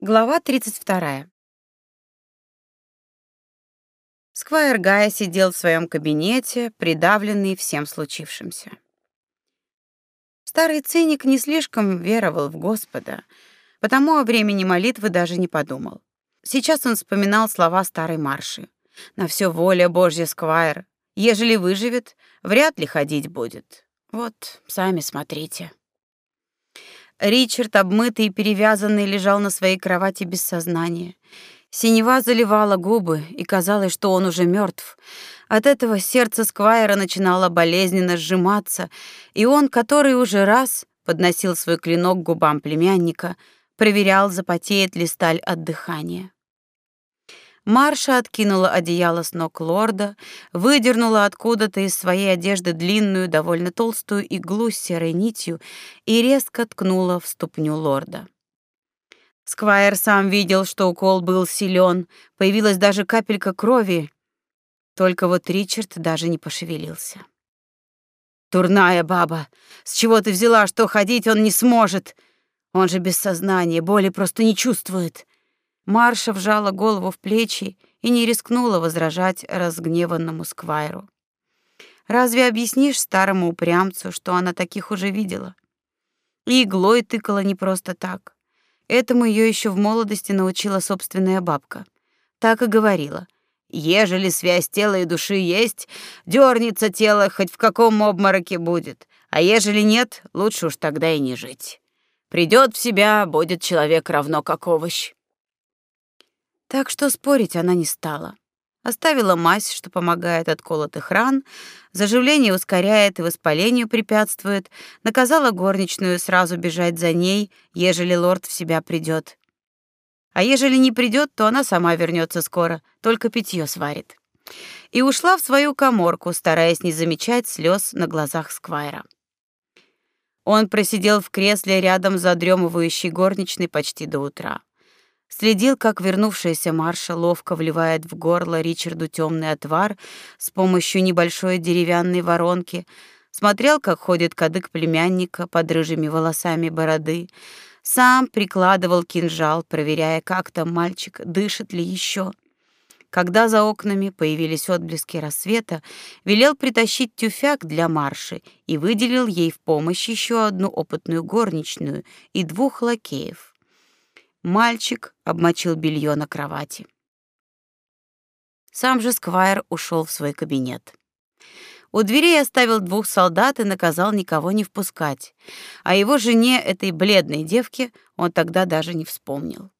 Глава 32. Сквайр Гая сидел в своем кабинете, придавленный всем случившимся. Старый циник не слишком веровал в Господа, потому о времени молитвы даже не подумал. Сейчас он вспоминал слова старой марши. «На все воля Божья, Сквайр. Ежели выживет, вряд ли ходить будет. Вот, сами смотрите». Ричард, обмытый и перевязанный, лежал на своей кровати без сознания. Синева заливала губы, и казалось, что он уже мертв. От этого сердце Сквайра начинало болезненно сжиматься, и он, который уже раз подносил свой клинок к губам племянника, проверял, запотеет ли сталь от дыхания. Марша откинула одеяло с ног лорда, выдернула откуда-то из своей одежды длинную, довольно толстую иглу с серой нитью и резко ткнула в ступню лорда. Сквайр сам видел, что укол был силен, появилась даже капелька крови, только вот Ричард даже не пошевелился. «Турная баба! С чего ты взяла, что ходить он не сможет? Он же без сознания, боли просто не чувствует!» Марша вжала голову в плечи и не рискнула возражать разгневанному сквайру. Разве объяснишь старому упрямцу, что она таких уже видела? И иглой тыкала не просто так. Этому ее еще в молодости научила собственная бабка. Так и говорила: "Ежели связь тела и души есть, дернется тело хоть в каком обмороке будет, а ежели нет, лучше уж тогда и не жить. Придет в себя, будет человек равно как овощ". Так что спорить она не стала. Оставила мазь, что помогает от колотых ран, заживление ускоряет и воспалению препятствует, наказала горничную сразу бежать за ней, ежели лорд в себя придет. А ежели не придет, то она сама вернется скоро, только питье сварит. И ушла в свою каморку, стараясь не замечать слез на глазах Сквайра. Он просидел в кресле рядом задремывающей горничной почти до утра. Следил, как вернувшаяся Марша ловко вливает в горло Ричарду темный отвар с помощью небольшой деревянной воронки, смотрел, как ходит кадык племянника под рыжими волосами бороды, сам прикладывал кинжал, проверяя, как там мальчик, дышит ли еще. Когда за окнами появились отблески рассвета, велел притащить тюфяк для Марши и выделил ей в помощь еще одну опытную горничную и двух лакеев. Мальчик обмочил белье на кровати. Сам же Сквайр ушел в свой кабинет. У дверей оставил двух солдат и наказал никого не впускать. А его жене, этой бледной девке, он тогда даже не вспомнил.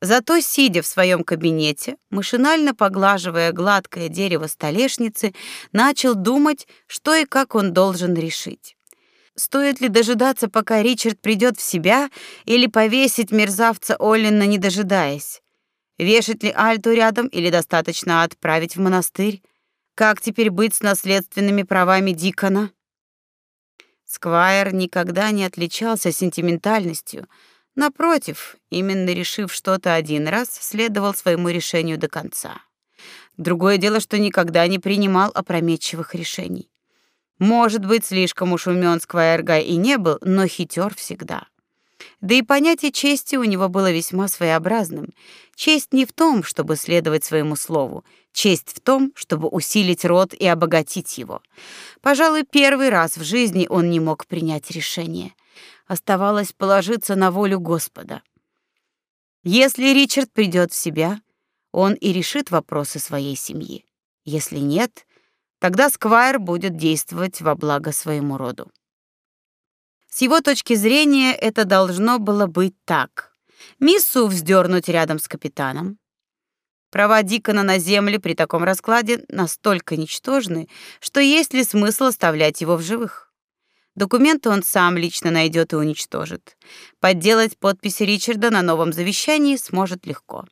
Зато, сидя в своем кабинете, машинально поглаживая гладкое дерево столешницы, начал думать, что и как он должен решить. Стоит ли дожидаться, пока Ричард придет в себя, или повесить мерзавца Оллина, не дожидаясь? Вешать ли Альту рядом или достаточно отправить в монастырь? Как теперь быть с наследственными правами Дикона? Сквайр никогда не отличался сентиментальностью. Напротив, именно решив что-то один раз, следовал своему решению до конца. Другое дело, что никогда не принимал опрометчивых решений. Может быть, слишком уж умён Сквайрга и не был, но хитер всегда. Да и понятие чести у него было весьма своеобразным. Честь не в том, чтобы следовать своему слову, честь в том, чтобы усилить род и обогатить его. Пожалуй, первый раз в жизни он не мог принять решение. Оставалось положиться на волю Господа. Если Ричард придёт в себя, он и решит вопросы своей семьи. Если нет, Тогда Сквайр будет действовать во благо своему роду. С его точки зрения это должно было быть так. Миссу вздернуть рядом с капитаном. Права Дикона на земле при таком раскладе настолько ничтожны, что есть ли смысл оставлять его в живых? Документы он сам лично найдет и уничтожит. Подделать подпись Ричарда на новом завещании сможет легко.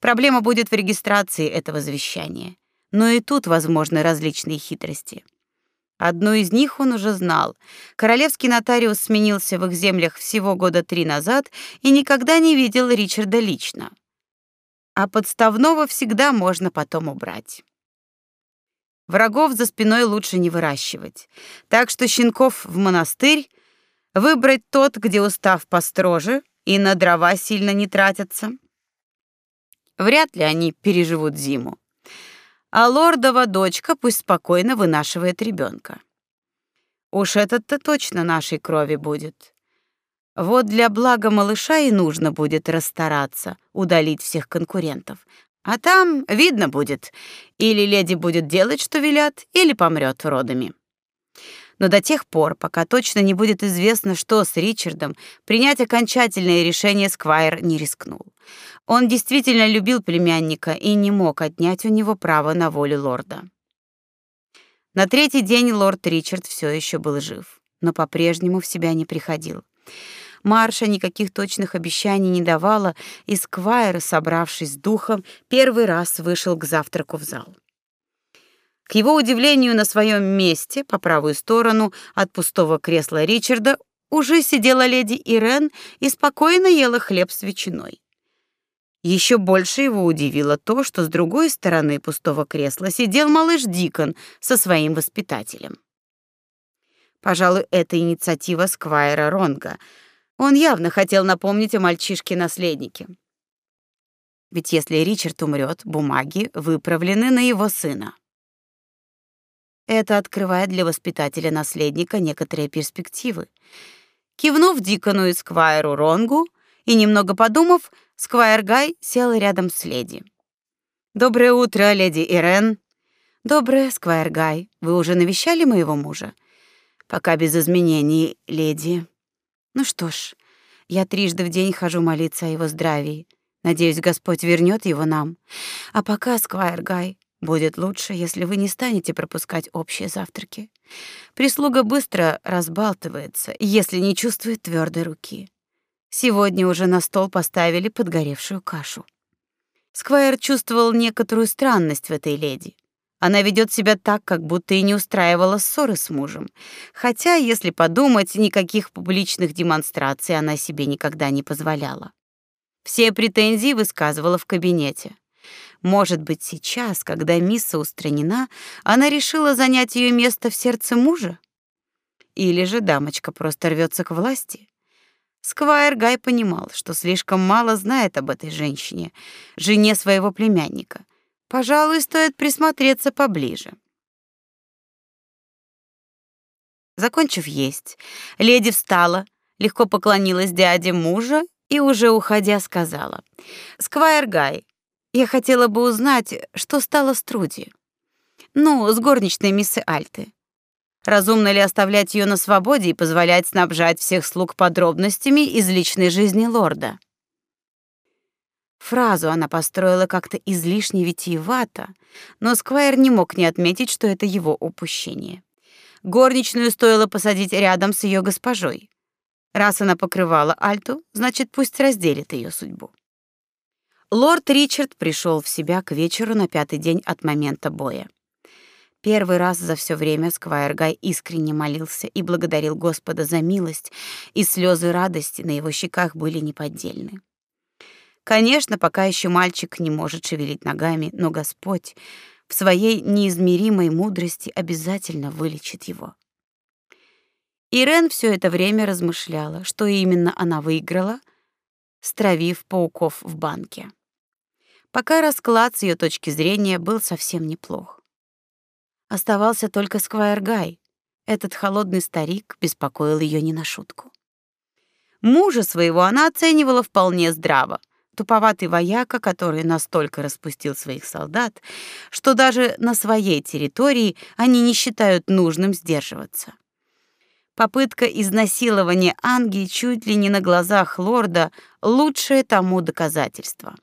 Проблема будет в регистрации этого завещания но и тут возможны различные хитрости. Одну из них он уже знал. Королевский нотариус сменился в их землях всего года три назад и никогда не видел Ричарда лично. А подставного всегда можно потом убрать. Врагов за спиной лучше не выращивать. Так что щенков в монастырь, выбрать тот, где устав построже, и на дрова сильно не тратятся. Вряд ли они переживут зиму. А лордова дочка пусть спокойно вынашивает ребенка. Уж этот-то точно нашей крови будет. Вот для блага малыша и нужно будет расстараться, удалить всех конкурентов. А там видно будет, или леди будет делать, что велят, или помрет родами. Но до тех пор, пока точно не будет известно, что с Ричардом, принять окончательное решение Сквайр не рискнул. Он действительно любил племянника и не мог отнять у него право на волю лорда. На третий день лорд Ричард все еще был жив, но по-прежнему в себя не приходил. Марша никаких точных обещаний не давала, и Сквайр, собравшись с духом, первый раз вышел к завтраку в зал. К его удивлению, на своем месте, по правую сторону от пустого кресла Ричарда, уже сидела леди Ирен и спокойно ела хлеб с ветчиной. Еще больше его удивило то, что с другой стороны пустого кресла сидел малыш Дикон со своим воспитателем. Пожалуй, это инициатива Сквайра Ронга. Он явно хотел напомнить о мальчишке-наследнике. Ведь если Ричард умрет, бумаги выправлены на его сына. Это открывает для воспитателя наследника некоторые перспективы. Кивнув Дикону и Сквайру Ронгу и немного подумав, Сквайр Гай сел рядом с леди. Доброе утро, леди Ирен. Доброе, Сквайр Гай. Вы уже навещали моего мужа? Пока без изменений, леди. Ну что ж, я трижды в день хожу молиться о его здравии. Надеюсь, Господь вернет его нам. А пока, Сквайр Гай, Будет лучше, если вы не станете пропускать общие завтраки. Прислуга быстро разбалтывается, если не чувствует твердой руки. Сегодня уже на стол поставили подгоревшую кашу. Сквайр чувствовал некоторую странность в этой леди. Она ведет себя так, как будто и не устраивала ссоры с мужем. Хотя, если подумать, никаких публичных демонстраций она себе никогда не позволяла. Все претензии высказывала в кабинете. Может быть, сейчас, когда Мисса устранена, она решила занять ее место в сердце мужа? Или же дамочка просто рвется к власти? Сквайр Гай понимал, что слишком мало знает об этой женщине, жене своего племянника. Пожалуй, стоит присмотреться поближе. Закончив есть, леди встала, легко поклонилась дяде мужа и уже уходя сказала: "Сквайр Гай, я хотела бы узнать, что стало с Труди. Ну, с горничной миссы Альты. Разумно ли оставлять ее на свободе и позволять снабжать всех слуг подробностями из личной жизни лорда? Фразу она построила как-то излишне витиевато, но Сквайр не мог не отметить, что это его упущение. Горничную стоило посадить рядом с ее госпожой. Раз она покрывала Альту, значит, пусть разделит ее судьбу. Лорд Ричард пришел в себя к вечеру на пятый день от момента боя. Первый раз за все время Сквайр Гай искренне молился и благодарил Господа за милость, и слезы радости на его щеках были неподдельны. Конечно, пока еще мальчик не может шевелить ногами, но Господь в своей неизмеримой мудрости обязательно вылечит его. Ирен все это время размышляла, что именно она выиграла, стравив пауков в банке. Пока расклад с ее точки зрения был совсем неплох. Оставался только Сквайр Гай. Этот холодный старик беспокоил ее не на шутку. Мужа своего она оценивала вполне здраво. Туповатый вояка, который настолько распустил своих солдат, что даже на своей территории они не считают нужным сдерживаться. Попытка изнасилования Анги чуть ли не на глазах лорда лучшее тому доказательство.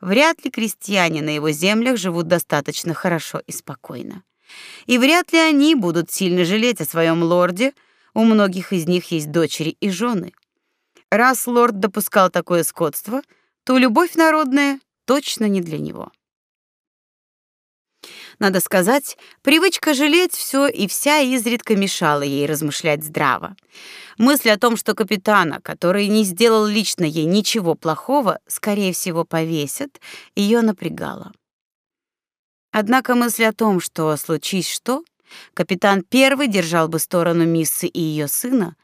Вряд ли крестьяне на его землях живут достаточно хорошо и спокойно. И вряд ли они будут сильно жалеть о своем лорде, у многих из них есть дочери и жены. Раз лорд допускал такое скотство, то любовь народная точно не для него. Надо сказать, привычка жалеть все и вся изредка мешала ей размышлять здраво. Мысль о том, что капитана, который не сделал лично ей ничего плохого, скорее всего, повесят, ее напрягала. Однако мысль о том, что случись что, капитан первый держал бы сторону миссы и ее сына,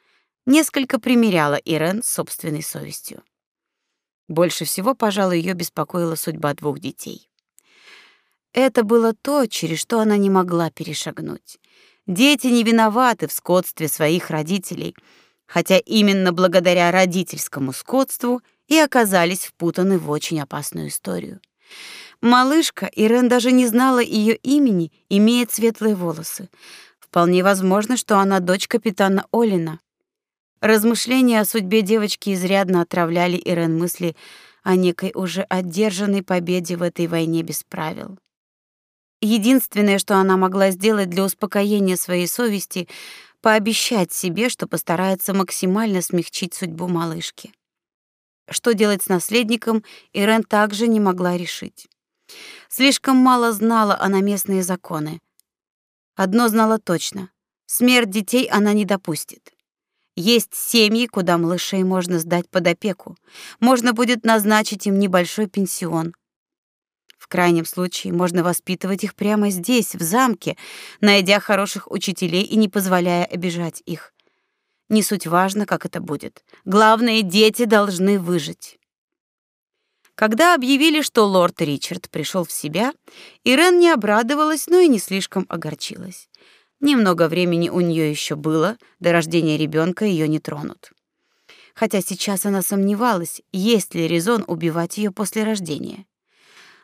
несколько примеряла Ирен с собственной совестью. Больше всего, пожалуй, ее беспокоила судьба двух детей. Это было то, через что она не могла перешагнуть. Дети не виноваты в скотстве своих родителей, хотя именно благодаря родительскому скотству и оказались впутаны в очень опасную историю. Малышка, Ирен даже не знала ее имени, имеет светлые волосы. Вполне возможно, что она дочь капитана Олина. Размышления о судьбе девочки изрядно отравляли Ирен мысли о некой уже одержанной победе в этой войне без правил. Единственное, что она могла сделать для успокоения своей совести, пообещать себе, что постарается максимально смягчить судьбу малышки. Что делать с наследником, Ирен также не могла решить. Слишком мало знала она местные законы. Одно знала точно: смерть детей она не допустит. Есть семьи, куда малышей можно сдать под опеку. Можно будет назначить им небольшой пенсион, крайнем случае можно воспитывать их прямо здесь, в замке, найдя хороших учителей и не позволяя обижать их. Не суть важно, как это будет. Главное, дети должны выжить. Когда объявили, что лорд Ричард пришел в себя, Ирен не обрадовалась, но и не слишком огорчилась. Немного времени у нее еще было, до рождения ребенка ее не тронут. Хотя сейчас она сомневалась, есть ли резон убивать ее после рождения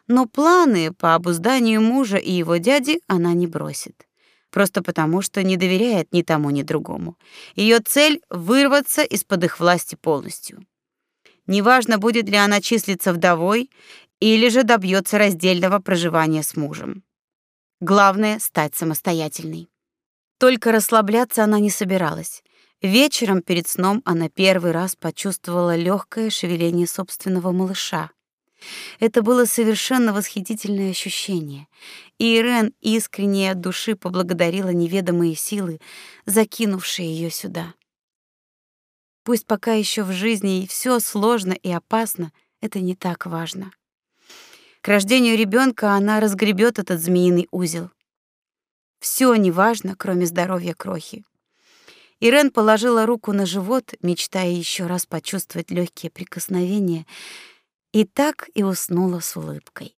но планы по обузданию мужа и его дяди она не бросит. Просто потому, что не доверяет ни тому, ни другому. Ее цель — вырваться из-под их власти полностью. Неважно, будет ли она числиться вдовой или же добьется раздельного проживания с мужем. Главное — стать самостоятельной. Только расслабляться она не собиралась. Вечером перед сном она первый раз почувствовала легкое шевеление собственного малыша. Это было совершенно восхитительное ощущение, и Ирен искренне от души поблагодарила неведомые силы, закинувшие ее сюда. Пусть пока еще в жизни все сложно и опасно, это не так важно. К рождению ребенка она разгребет этот змеиный узел. Все неважно, кроме здоровья крохи. Ирен положила руку на живот, мечтая еще раз почувствовать легкие прикосновения, и так и уснула с улыбкой.